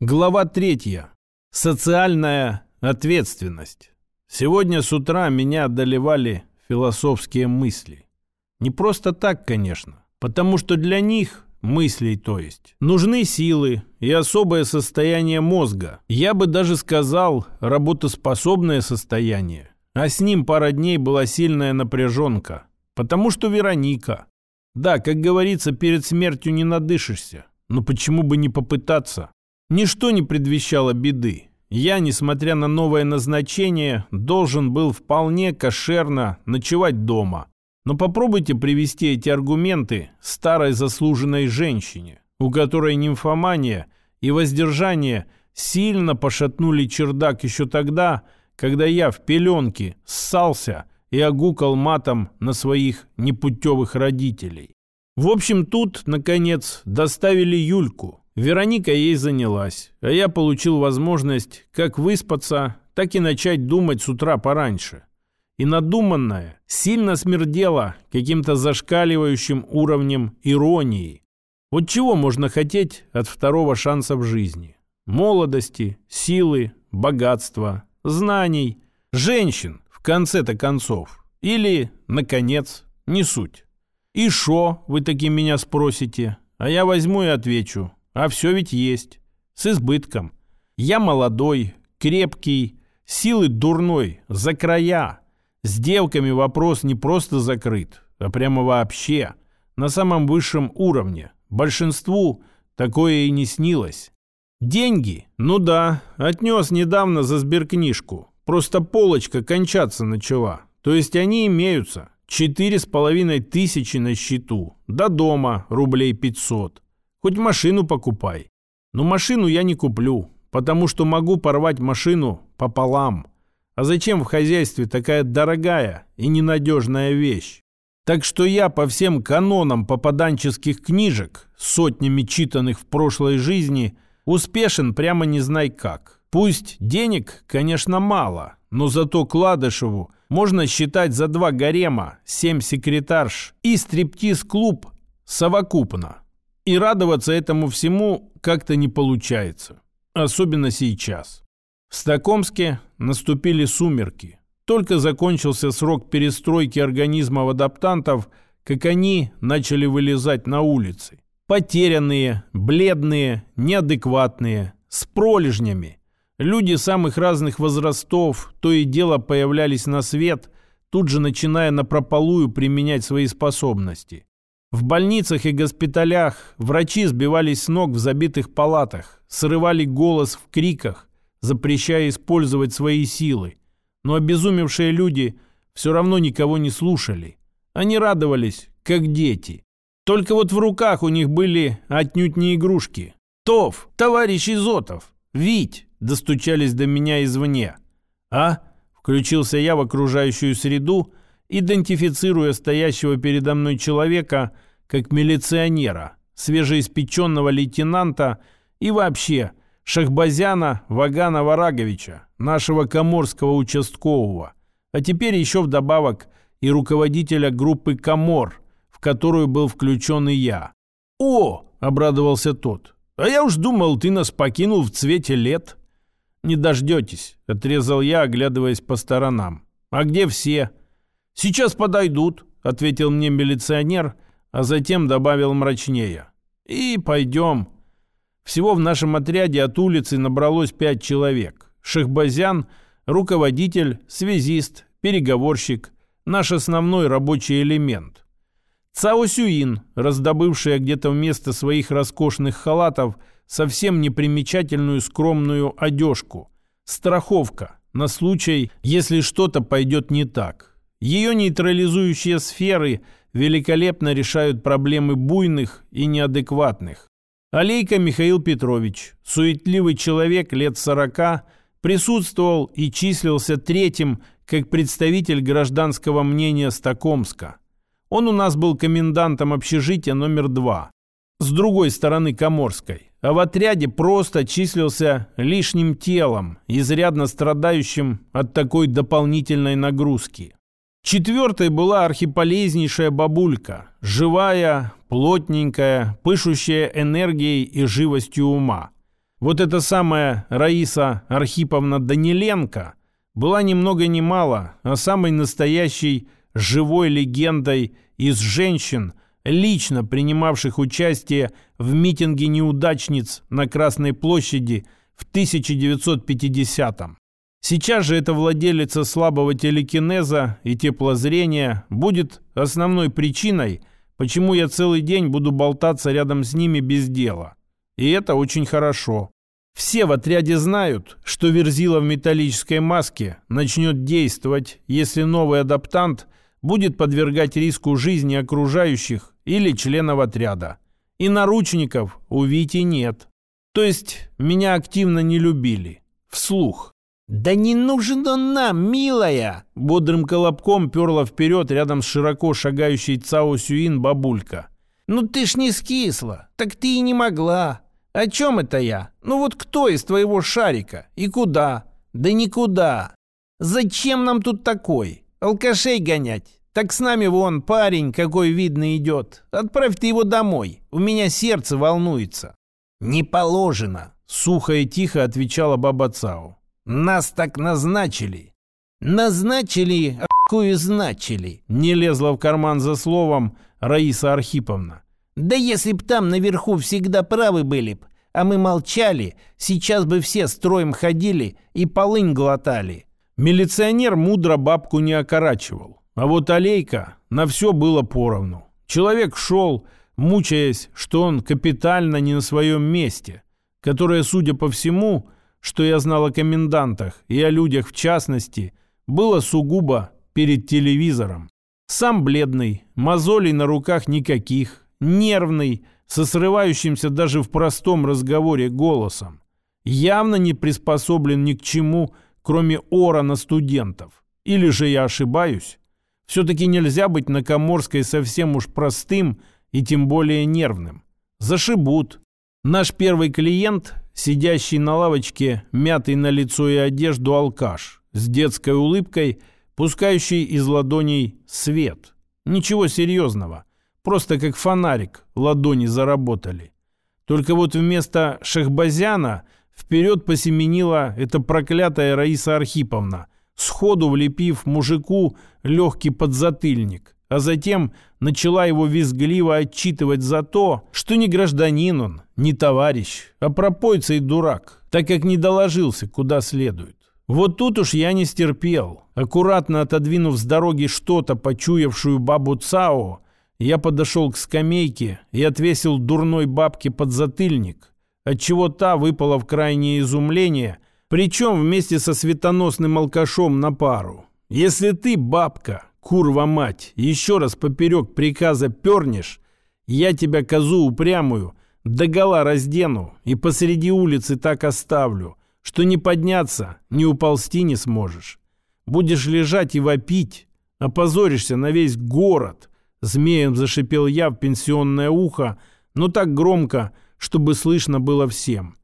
Глава третья. Социальная ответственность. Сегодня с утра меня одолевали философские мысли. Не просто так, конечно, потому что для них, мыслей то есть, нужны силы и особое состояние мозга. Я бы даже сказал, работоспособное состояние. А с ним пара дней была сильная напряженка. Потому что Вероника. Да, как говорится, перед смертью не надышишься. Но почему бы не попытаться? Ничто не предвещало беды. Я, несмотря на новое назначение, должен был вполне кошерно ночевать дома. Но попробуйте привести эти аргументы старой заслуженной женщине, у которой нимфомания и воздержание сильно пошатнули чердак еще тогда, когда я в пеленке ссался и огукал матом на своих непутевых родителей. В общем, тут, наконец, доставили Юльку, Вероника ей занялась, а я получил возможность как выспаться, так и начать думать с утра пораньше. И надуманное сильно смердело каким-то зашкаливающим уровнем иронии. Вот чего можно хотеть от второго шанса в жизни? Молодости, силы, богатства, знаний, женщин, в конце-то концов. Или, наконец, не суть. И шо, вы таки меня спросите? А я возьму и отвечу. А все ведь есть. С избытком. Я молодой, крепкий, силы дурной, за края. С девками вопрос не просто закрыт, а прямо вообще. На самом высшем уровне. Большинству такое и не снилось. Деньги? Ну да, отнес недавно за сберкнижку. Просто полочка кончаться начала. То есть они имеются. Четыре с половиной тысячи на счету. До дома рублей пятьсот. Хоть машину покупай. Но машину я не куплю, потому что могу порвать машину пополам. А зачем в хозяйстве такая дорогая и ненадежная вещь? Так что я по всем канонам попаданческих книжек, сотнями читанных в прошлой жизни, успешен прямо не знай как. Пусть денег, конечно, мало, но зато Кладышеву можно считать за два гарема, семь секретарш и стриптиз-клуб совокупно. И радоваться этому всему как-то не получается. Особенно сейчас. В Стокомске наступили сумерки. Только закончился срок перестройки организмов адаптантов, как они начали вылезать на улицы. Потерянные, бледные, неадекватные, с пролежнями. Люди самых разных возрастов то и дело появлялись на свет, тут же начиная напропалую применять свои способности. В больницах и госпиталях врачи сбивались с ног в забитых палатах, срывали голос в криках, запрещая использовать свои силы. Но обезумевшие люди все равно никого не слушали. Они радовались, как дети. Только вот в руках у них были отнюдь не игрушки. «Тов, товарищ Изотов, Вить!» достучались до меня извне. «А?» – включился я в окружающую среду – идентифицируя стоящего передо мной человека как милиционера, свежеиспеченного лейтенанта и вообще Шахбазяна Вагана Вараговича, нашего коморского участкового, а теперь еще вдобавок и руководителя группы «Комор», в которую был включен и я. «О!» — обрадовался тот. «А я уж думал, ты нас покинул в цвете лет». «Не дождетесь», — отрезал я, оглядываясь по сторонам. «А где все?» «Сейчас подойдут», — ответил мне милиционер, а затем добавил мрачнее. «И пойдем». Всего в нашем отряде от улицы набралось пять человек. Шехбазян, руководитель, связист, переговорщик, наш основной рабочий элемент. Цао Сюин, раздобывшая где-то вместо своих роскошных халатов совсем непримечательную скромную одежку. Страховка на случай, если что-то пойдет не так. Ее нейтрализующие сферы великолепно решают проблемы буйных и неадекватных. Алейка Михаил Петрович, суетливый человек лет сорока, присутствовал и числился третьим как представитель гражданского мнения Стокомска. Он у нас был комендантом общежития номер два, с другой стороны Коморской, а в отряде просто числился лишним телом, изрядно страдающим от такой дополнительной нагрузки. Четвертой была архиполезнейшая бабулька, живая, плотненькая, пышущая энергией и живостью ума. Вот эта самая Раиса Архиповна Даниленко была ни много ни мало, а самой настоящей живой легендой из женщин, лично принимавших участие в митинге неудачниц на Красной площади в 1950-м. Сейчас же эта владелица слабого телекинеза и теплозрения будет основной причиной, почему я целый день буду болтаться рядом с ними без дела. И это очень хорошо. Все в отряде знают, что Верзила в металлической маске начнет действовать, если новый адаптант будет подвергать риску жизни окружающих или членов отряда. И наручников у Вити нет. То есть меня активно не любили. Вслух. «Да не нужен он нам, милая!» Бодрым колобком перла вперед рядом с широко шагающей Цао Сюин бабулька. «Ну ты ж не скисла, так ты и не могла. О чем это я? Ну вот кто из твоего шарика? И куда? Да никуда. Зачем нам тут такой? Алкашей гонять? Так с нами вон парень, какой видно идет. Отправь ты его домой. У меня сердце волнуется». «Не положено», — сухо и тихо отвечала баба Цао. Нас так назначили. Назначили, какую значили. Не лезла в карман за словом Раиса Архиповна. Да если б там наверху всегда правы были б, а мы молчали, сейчас бы все строем ходили и полынь глотали. Милиционер мудро бабку не окорачивал. А вот Олейка на все было поровну. Человек шел, мучаясь, что он капитально не на своем месте, которое, судя по всему, что я знал о комендантах и о людях в частности, было сугубо перед телевизором. Сам бледный, мозолей на руках никаких, нервный, со срывающимся даже в простом разговоре голосом. Явно не приспособлен ни к чему, кроме ора на студентов. Или же я ошибаюсь? Все-таки нельзя быть на Коморской совсем уж простым и тем более нервным. Зашибут. Наш первый клиент сидящий на лавочке, мятый на лицо и одежду алкаш, с детской улыбкой, пускающий из ладоней свет. Ничего серьезного, просто как фонарик ладони заработали. Только вот вместо Шахбазяна вперед посеменила эта проклятая Раиса Архиповна, сходу влепив мужику легкий подзатыльник а затем начала его визгливо отчитывать за то, что не гражданин он, не товарищ, а пропойца и дурак, так как не доложился куда следует. Вот тут уж я не стерпел. Аккуратно отодвинув с дороги что-то, почуявшую бабу Цао, я подошел к скамейке и отвесил дурной бабке подзатыльник, отчего та выпала в крайнее изумление, причем вместе со светоносным алкашом на пару. «Если ты, бабка, Курва мать, еще раз поперек приказа пернешь, я тебя, козу упрямую, догола раздену и посреди улицы так оставлю, что не подняться, ни уползти не сможешь. Будешь лежать и вопить, опозоришься на весь город. Змеем зашипел я в пенсионное ухо, но так громко, чтобы слышно было всем.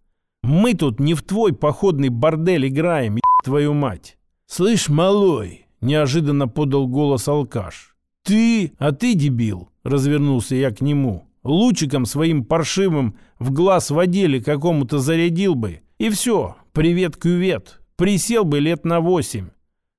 Мы тут не в твой походный бордель играем, твою мать. Слышь, малой, Неожиданно подал голос алкаш. «Ты? А ты, дебил!» Развернулся я к нему. Лучиком своим паршивым в глаз в отделе какому-то зарядил бы. И все, привет, кювет. Присел бы лет на восемь.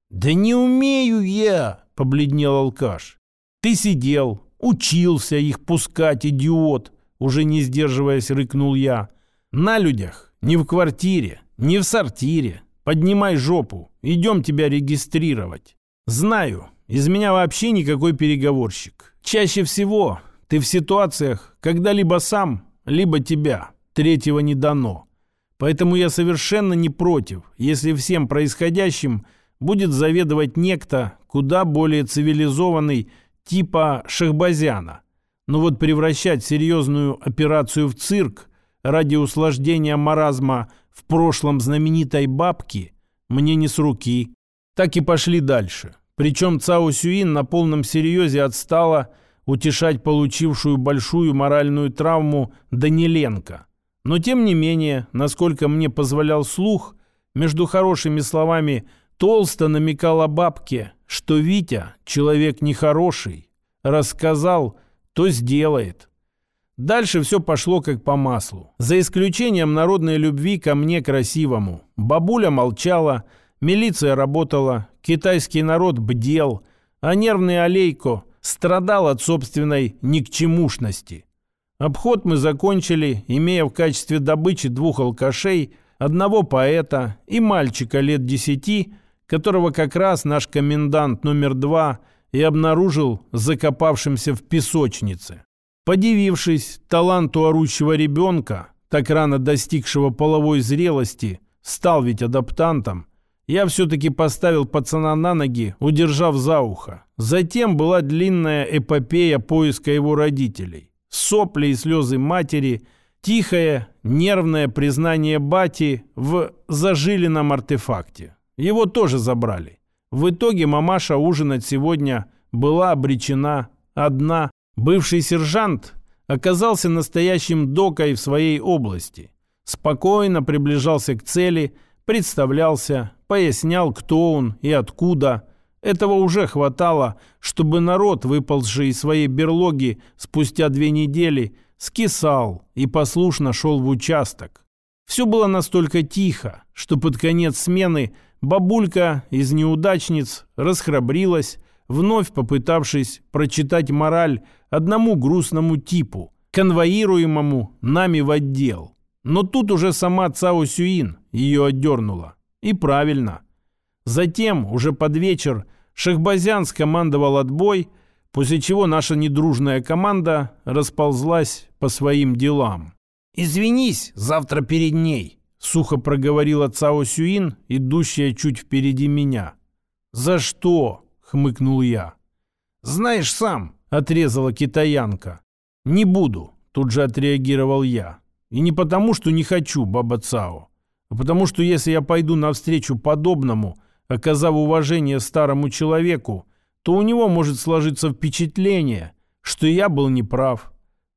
«Да не умею я!» — побледнел алкаш. «Ты сидел, учился их пускать, идиот!» Уже не сдерживаясь, рыкнул я. «На людях, не в квартире, не в сортире. Поднимай жопу, идем тебя регистрировать». Знаю, из меня вообще никакой переговорщик. Чаще всего ты в ситуациях, когда либо сам, либо тебя. Третьего не дано. Поэтому я совершенно не против, если всем происходящим будет заведовать некто куда более цивилизованный типа Шахбазяна. Но вот превращать серьезную операцию в цирк ради услаждения маразма в прошлом знаменитой бабки мне не с руки так и пошли дальше. Причем Цао Сюин на полном серьезе отстала утешать получившую большую моральную травму Даниленко. Но тем не менее, насколько мне позволял слух, между хорошими словами толсто намекала бабке, что Витя человек нехороший. Рассказал, то сделает. Дальше все пошло как по маслу. За исключением народной любви ко мне красивому. Бабуля молчала, милиция работала, китайский народ бдел, а нервный Алейко страдал от собственной никчемушности. Обход мы закончили, имея в качестве добычи двух алкашей, одного поэта и мальчика лет десяти, которого как раз наш комендант номер два и обнаружил закопавшимся в песочнице. Подивившись таланту орущего ребенка, так рано достигшего половой зрелости, стал ведь адаптантом, я все-таки поставил пацана на ноги, удержав за ухо. Затем была длинная эпопея поиска его родителей. Сопли и слезы матери, тихое, нервное признание бати в зажиленном артефакте. Его тоже забрали. В итоге мамаша ужинать сегодня была обречена одна Бывший сержант оказался настоящим докой в своей области. Спокойно приближался к цели, представлялся, пояснял, кто он и откуда. Этого уже хватало, чтобы народ, выползший из своей берлоги спустя две недели, скисал и послушно шел в участок. Все было настолько тихо, что под конец смены бабулька из неудачниц расхрабрилась, вновь попытавшись прочитать мораль одному грустному типу, конвоируемому нами в отдел. Но тут уже сама Цао Сюин ее отдернула. И правильно. Затем, уже под вечер, Шахбазян скомандовал отбой, после чего наша недружная команда расползлась по своим делам. «Извинись завтра перед ней», — сухо проговорила Цао Сюин, идущая чуть впереди меня. «За что?» — хмыкнул я. «Знаешь сам, отрезала китаянка. «Не буду», — тут же отреагировал я. «И не потому, что не хочу, баба Цао, потому что если я пойду навстречу подобному, оказав уважение старому человеку, то у него может сложиться впечатление, что я был неправ.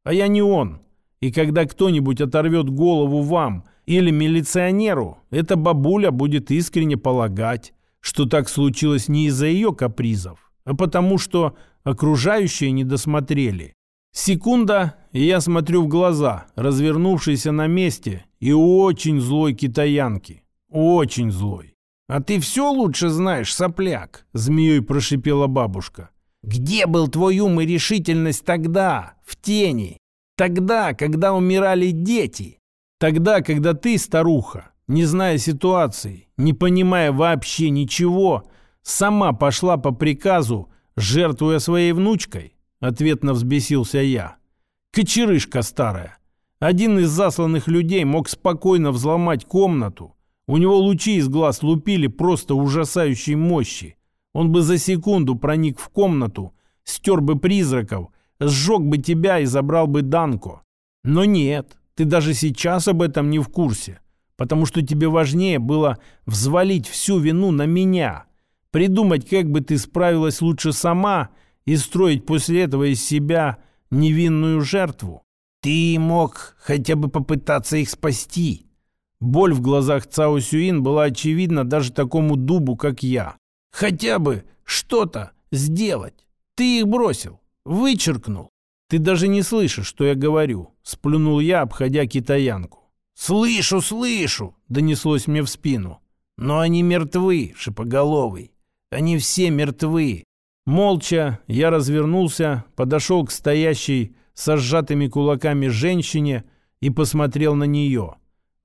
А я не он. И когда кто-нибудь оторвет голову вам или милиционеру, эта бабуля будет искренне полагать, что так случилось не из-за ее капризов, а потому что окружающие не досмотрели. Секунда, и я смотрю в глаза, развернувшейся на месте, и очень злой китаянки. Очень злой. «А ты все лучше знаешь, сопляк», — змеей прошипела бабушка. «Где был твой ум и решительность тогда, в тени? Тогда, когда умирали дети? Тогда, когда ты, старуха, не зная ситуации, не понимая вообще ничего, сама пошла по приказу жертвуя своей внучкой?» Ответно взбесился я. «Кочерышка старая. Один из засланных людей мог спокойно взломать комнату. У него лучи из глаз лупили просто ужасающей мощи. Он бы за секунду проник в комнату, стер бы призраков, сжег бы тебя и забрал бы Данко. Но нет, ты даже сейчас об этом не в курсе, потому что тебе важнее было взвалить всю вину на меня, придумать, как бы ты справилась лучше сама и строить после этого из себя невинную жертву. Ты мог хотя бы попытаться их спасти. Боль в глазах Цао Сюин была очевидна даже такому дубу, как я. Хотя бы что-то сделать. Ты их бросил, вычеркнул. Ты даже не слышишь, что я говорю, сплюнул я, обходя китаянку. «Слышу, слышу!» — донеслось мне в спину. «Но они мертвы, шипоголовый. Они все мертвы. Молча я развернулся, подошел к стоящей со сжатыми кулаками женщине и посмотрел на нее.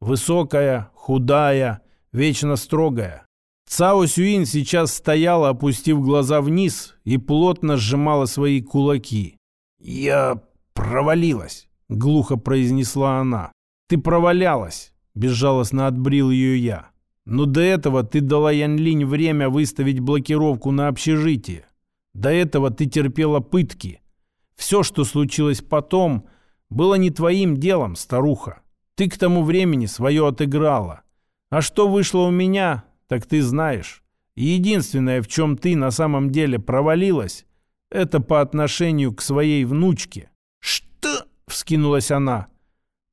Высокая, худая, вечно строгая. Цао Сюин сейчас стояла, опустив глаза вниз, и плотно сжимала свои кулаки. «Я провалилась», — глухо произнесла она. «Ты провалялась», — безжалостно отбрил ее я. Но до этого ты дала Янлинь время выставить блокировку на общежитие. До этого ты терпела пытки. Все, что случилось потом, было не твоим делом, старуха. Ты к тому времени свое отыграла. А что вышло у меня, так ты знаешь. Единственное, в чем ты на самом деле провалилась, это по отношению к своей внучке. «Что?» — вскинулась она.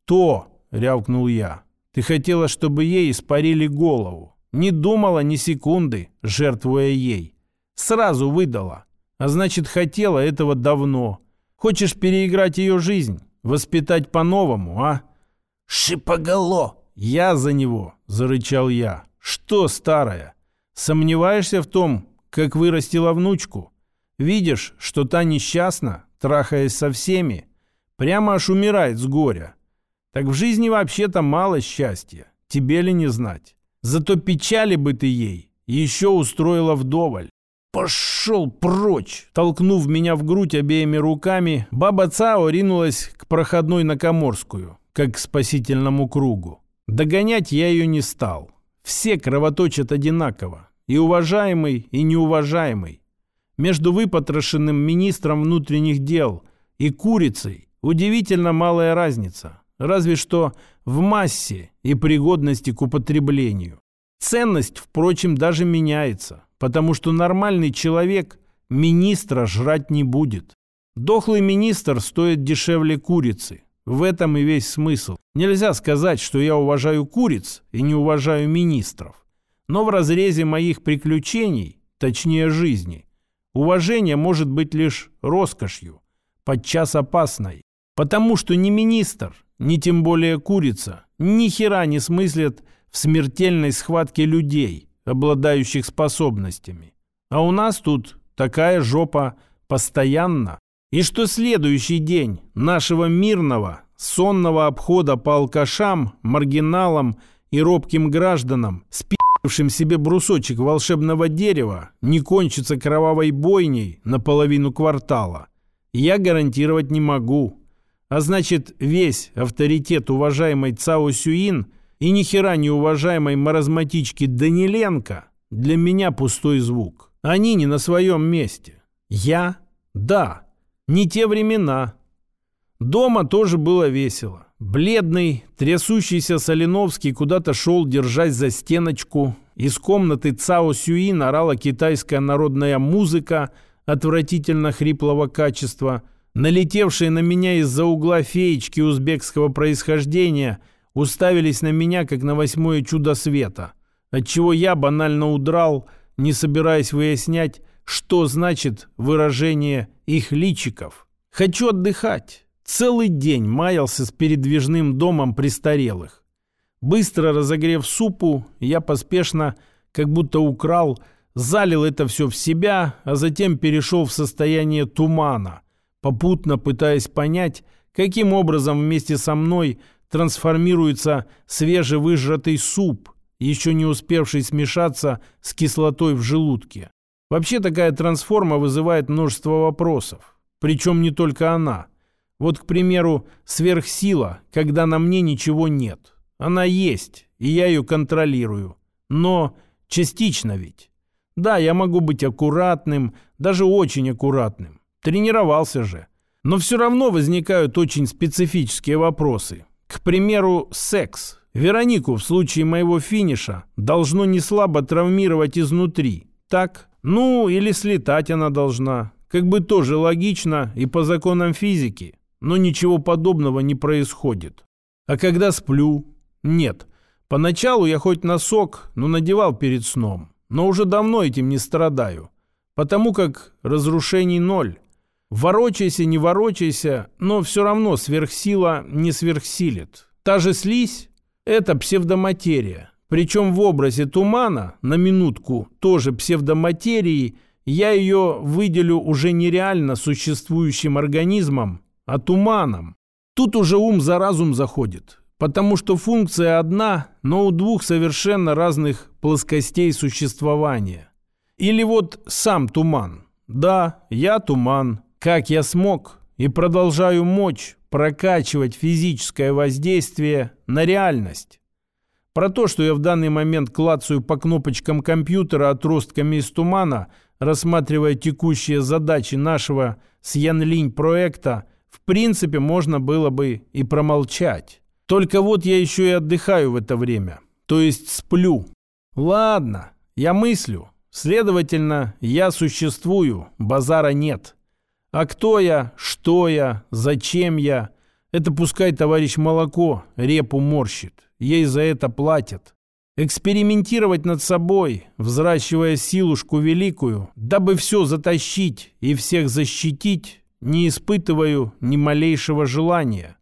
«То!» — рявкнул я. Ты хотела, чтобы ей испарили голову. Не думала ни секунды, жертвуя ей. Сразу выдала. А значит, хотела этого давно. Хочешь переиграть ее жизнь? воспитать по-новому, а? Шипоголо! Я за него, зарычал я. Что, старая, сомневаешься в том, как вырастила внучку? Видишь, что та несчастна, трахаясь со всеми? Прямо аж умирает с горя. Так в жизни вообще-то мало счастья. Тебе ли не знать? Зато печали бы ты ей еще устроила вдоволь. «Пошел прочь!» Толкнув меня в грудь обеими руками, баба Цао ринулась к проходной на Коморскую, как к спасительному кругу. Догонять я ее не стал. Все кровоточат одинаково. И уважаемый, и неуважаемый. Между выпотрошенным министром внутренних дел и курицей удивительно малая разница. Разве что в массе и пригодности к употреблению. Ценность, впрочем, даже меняется, потому что нормальный человек министра жрать не будет. Дохлый министр стоит дешевле курицы. В этом и весь смысл. Нельзя сказать, что я уважаю куриц и не уважаю министров. Но в разрезе моих приключений, точнее жизни, уважение может быть лишь роскошью, подчас опасной. Потому что ни министр, ни тем более курица, ни хера не смыслят в смертельной схватке людей, обладающих способностями. А у нас тут такая жопа постоянно. И что следующий день нашего мирного, сонного обхода по алкашам, маргиналам и робким гражданам, спи***вшим себе брусочек волшебного дерева, не кончится кровавой бойней на половину квартала, я гарантировать не могу. А значит, весь авторитет уважаемой Цао Сюин – и ни хера не уважаемой маразматички Даниленко для меня пустой звук. Они не на своем месте. Я? Да. Не те времена. Дома тоже было весело. Бледный, трясущийся Соленовский куда-то шел, держась за стеночку. Из комнаты Цао Сюин орала китайская народная музыка отвратительно хриплого качества. Налетевшие на меня из-за угла феечки узбекского происхождения – уставились на меня, как на восьмое чудо света, отчего я банально удрал, не собираясь выяснять, что значит выражение их личиков. Хочу отдыхать. Целый день маялся с передвижным домом престарелых. Быстро разогрев супу, я поспешно, как будто украл, залил это все в себя, а затем перешел в состояние тумана, попутно пытаясь понять, каким образом вместе со мной трансформируется свежевыжатый суп, еще не успевший смешаться с кислотой в желудке. Вообще такая трансформа вызывает множество вопросов. Причем не только она. Вот, к примеру, сверхсила, когда на мне ничего нет. Она есть, и я ее контролирую. Но частично ведь. Да, я могу быть аккуратным, даже очень аккуратным. Тренировался же. Но все равно возникают очень специфические вопросы. К примеру, секс. Веронику в случае моего финиша должно не слабо травмировать изнутри. Так? Ну, или слетать она должна. Как бы тоже логично и по законам физики. Но ничего подобного не происходит. А когда сплю? Нет. Поначалу я хоть носок, но надевал перед сном. Но уже давно этим не страдаю. Потому как разрушений ноль. Ворочайся, не ворочайся, но все равно сверхсила не сверхсилит. Та же слизь – это псевдоматерия. Причем в образе тумана, на минутку, тоже псевдоматерии, я ее выделю уже нереально существующим организмом, а туманом. Тут уже ум за разум заходит, потому что функция одна, но у двух совершенно разных плоскостей существования. Или вот сам туман. Да, я туман, как я смог и продолжаю мочь прокачивать физическое воздействие на реальность. Про то, что я в данный момент клацаю по кнопочкам компьютера отростками из тумана, рассматривая текущие задачи нашего с Янлинь проекта, в принципе, можно было бы и промолчать. Только вот я еще и отдыхаю в это время, то есть сплю. Ладно, я мыслю, следовательно, я существую, базара нет. А кто я, что я, зачем я? Это пускай товарищ молоко репу морщит. Ей за это платят. Экспериментировать над собой, взращивая силушку великую, дабы все затащить и всех защитить, не испытываю ни малейшего желания.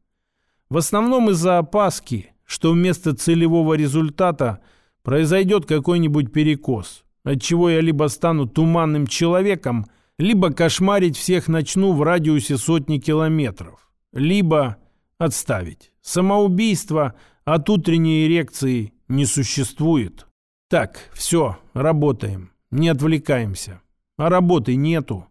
В основном из-за опаски, что вместо целевого результата произойдет какой-нибудь перекос, от чего я либо стану туманным человеком, либо кошмарить всех начну в радиусе сотни километров, либо отставить. Самоубийство от утренней эрекции не существует. Так, все, работаем, не отвлекаемся. А работы нету.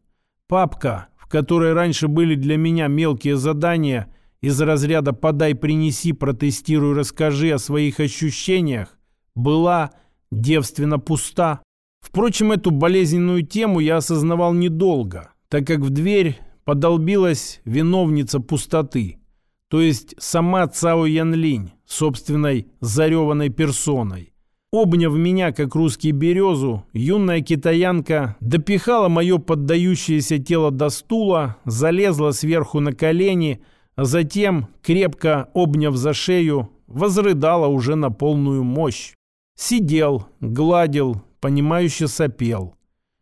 Папка, в которой раньше были для меня мелкие задания из разряда «подай, принеси, протестируй, расскажи о своих ощущениях», была девственно пуста. Впрочем, эту болезненную тему я осознавал недолго, так как в дверь подолбилась виновница пустоты, то есть сама Цао Янлинь, собственной зареванной персоной. Обняв меня, как русский березу, юная китаянка допихала мое поддающееся тело до стула, залезла сверху на колени, а затем, крепко обняв за шею, возрыдала уже на полную мощь. Сидел, гладил, понимающе сопел.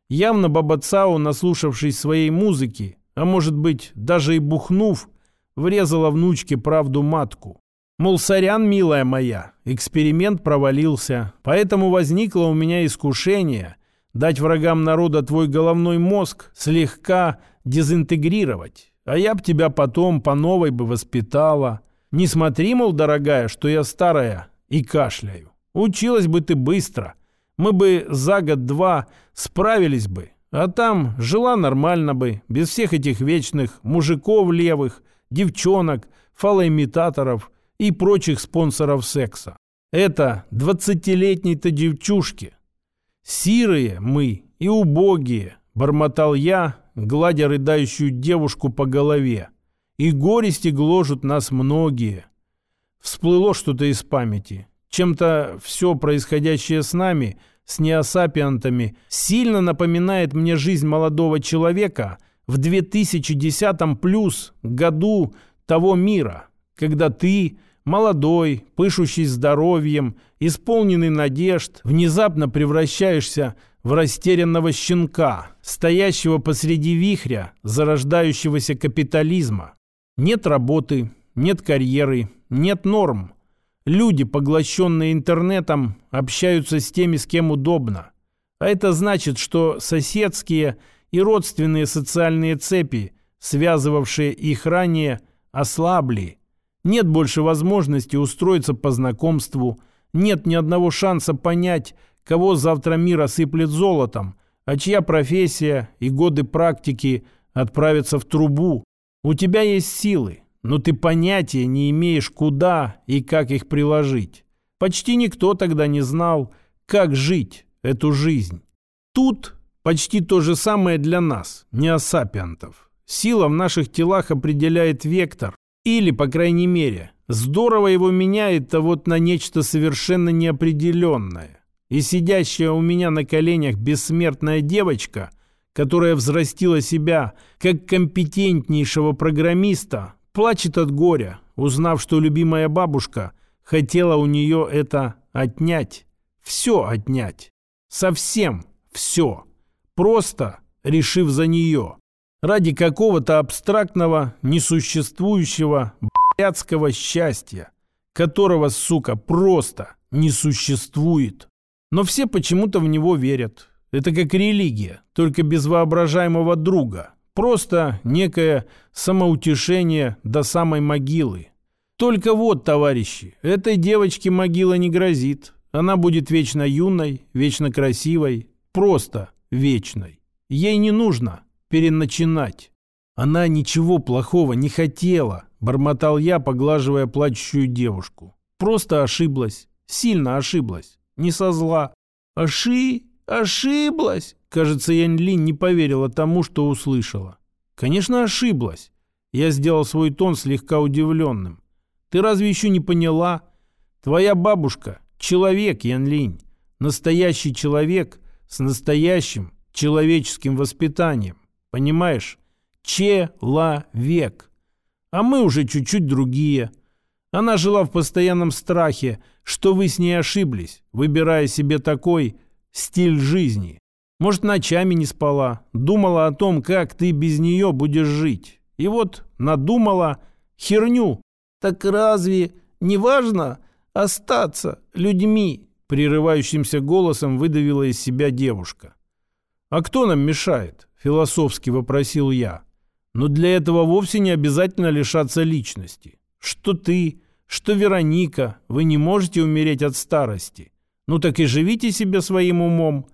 Явно Баба Цао, наслушавшись своей музыки, а может быть, даже и бухнув, врезала внучке правду матку. Мол, сорян, милая моя, эксперимент провалился, поэтому возникло у меня искушение дать врагам народа твой головной мозг слегка дезинтегрировать, а я б тебя потом по новой бы воспитала. Не смотри, мол, дорогая, что я старая и кашляю. Училась бы ты быстро. Мы бы за год-два справились бы, а там жила нормально бы, без всех этих вечных мужиков левых, девчонок, фалоимитаторов – и прочих спонсоров секса. Это двадцатилетней-то девчушки. Сирые мы и убогие, бормотал я, гладя рыдающую девушку по голове. И горести гложут нас многие. Всплыло что-то из памяти. Чем-то все происходящее с нами, с неосапиантами, сильно напоминает мне жизнь молодого человека в 2010 плюс году того мира, когда ты Молодой, пышущий здоровьем, исполненный надежд, внезапно превращаешься в растерянного щенка, стоящего посреди вихря зарождающегося капитализма. Нет работы, нет карьеры, нет норм. Люди, поглощенные интернетом, общаются с теми, с кем удобно. А это значит, что соседские и родственные социальные цепи, связывавшие их ранее, ослабли – нет больше возможности устроиться по знакомству. Нет ни одного шанса понять, кого завтра мир осыплет золотом, а чья профессия и годы практики отправятся в трубу. У тебя есть силы, но ты понятия не имеешь, куда и как их приложить. Почти никто тогда не знал, как жить эту жизнь. Тут почти то же самое для нас, не неосапиантов. Сила в наших телах определяет вектор, или, по крайней мере, здорово его меняет-то вот на нечто совершенно неопределенное. И сидящая у меня на коленях бессмертная девочка, которая взрастила себя как компетентнейшего программиста, плачет от горя, узнав, что любимая бабушка хотела у нее это отнять. Все отнять. Совсем все. Просто решив за нее ради какого-то абстрактного, несуществующего, блядского счастья, которого, сука, просто не существует. Но все почему-то в него верят. Это как религия, только без воображаемого друга. Просто некое самоутешение до самой могилы. Только вот, товарищи, этой девочке могила не грозит. Она будет вечно юной, вечно красивой, просто вечной. Ей не нужно переначинать. Она ничего плохого не хотела, бормотал я, поглаживая плачущую девушку. Просто ошиблась, сильно ошиблась, не со зла. Оши, ошиблась. Кажется, Янь Линь не поверила тому, что услышала. Конечно, ошиблась. Я сделал свой тон слегка удивленным. Ты разве еще не поняла? Твоя бабушка — человек, Ян Линь. Настоящий человек с настоящим человеческим воспитанием. Понимаешь? Человек. А мы уже чуть-чуть другие. Она жила в постоянном страхе, что вы с ней ошиблись, выбирая себе такой стиль жизни. Может, ночами не спала, думала о том, как ты без нее будешь жить. И вот надумала херню. Так разве не важно остаться людьми? Прерывающимся голосом выдавила из себя девушка. «А кто нам мешает?» – философски вопросил я. «Но для этого вовсе не обязательно лишаться личности. Что ты, что Вероника, вы не можете умереть от старости. Ну так и живите себе своим умом.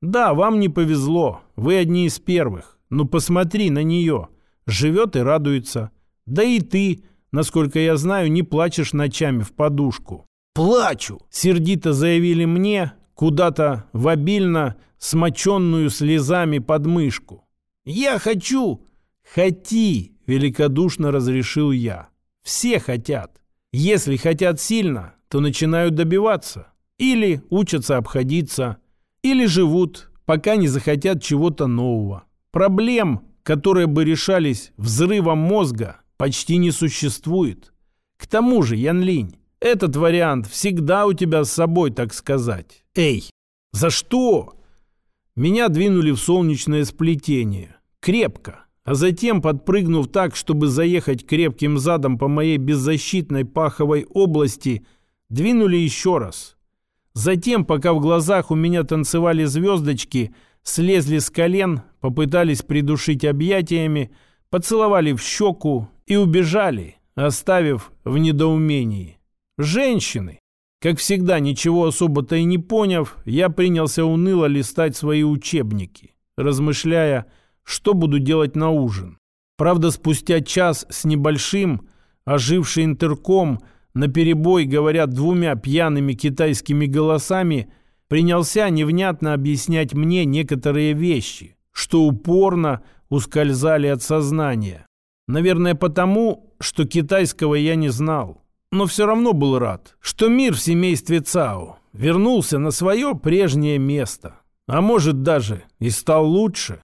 Да, вам не повезло, вы одни из первых. Но посмотри на нее. Живет и радуется. Да и ты, насколько я знаю, не плачешь ночами в подушку. «Плачу!» — сердито заявили мне, куда-то в обильно смоченную слезами подмышку. «Я хочу!» «Хоти!» — великодушно разрешил я. «Все хотят. Если хотят сильно, то начинают добиваться. Или учатся обходиться, или живут, пока не захотят чего-то нового. Проблем, которые бы решались взрывом мозга, почти не существует. К тому же, Ян Линь, этот вариант всегда у тебя с собой, так сказать. Эй, за что? Меня двинули в солнечное сплетение. Крепко. А затем, подпрыгнув так, чтобы заехать крепким задом по моей беззащитной паховой области, двинули еще раз. Затем, пока в глазах у меня танцевали звездочки, слезли с колен, попытались придушить объятиями, поцеловали в щеку и убежали, оставив в недоумении. Женщины. Как всегда, ничего особо-то и не поняв, я принялся уныло листать свои учебники, размышляя, что буду делать на ужин. Правда, спустя час с небольшим, оживший интерком – наперебой говорят двумя пьяными китайскими голосами, принялся невнятно объяснять мне некоторые вещи, что упорно ускользали от сознания. Наверное, потому, что китайского я не знал. Но все равно был рад, что мир в семействе Цао вернулся на свое прежнее место. А может даже и стал лучше.